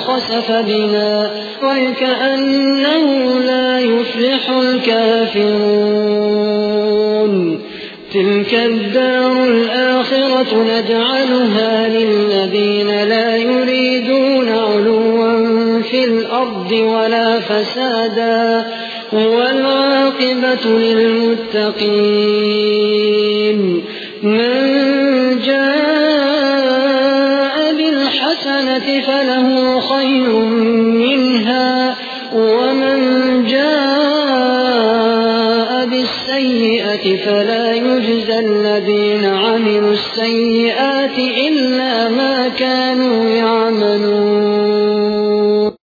لخسف بنا ويكأنه لا يفلح الكافرون. تلك الدار الآخرة نجعلها للذين لا يريدون علوا في الأرض ولا فسادا والعاقبة للمتقين. من جاء بالحسنة فله خير منها ومن جاء بالسيئة فلا يجزى الذين عملوا السيئات إلا ما كانوا يعملون.